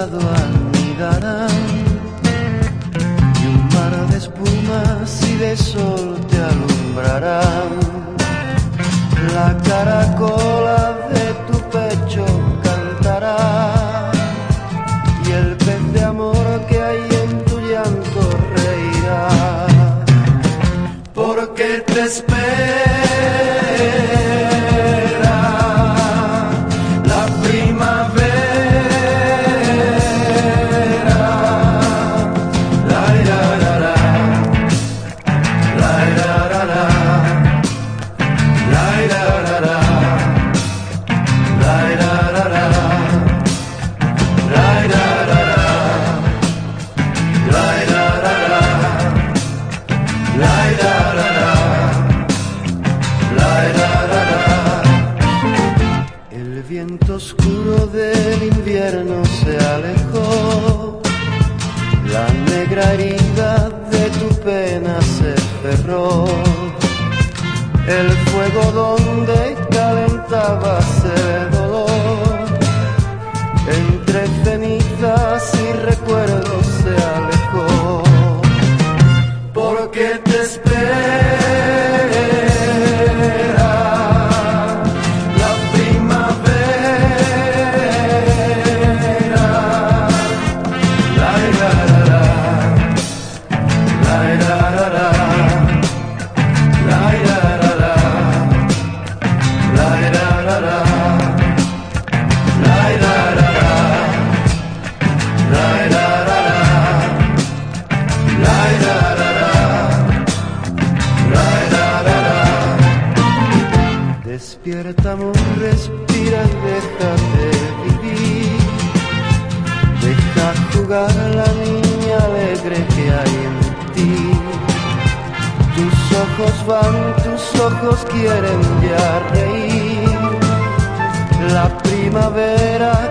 lado anidarán y un mar de espumas y de sol te alumbrarán. La caracola de tu pecho cantará y el pez de amor que hay en tu llanto reirá. Porque te espera oscuro del invierno se alejó, la negra herida de tu pena se cerró, el fuego donde Despierta, amor, respira, déjate vivir. Deja jugar a la niña alegre que hay en ti. Tus ojos van, tus ojos quieren ya reír. La primavera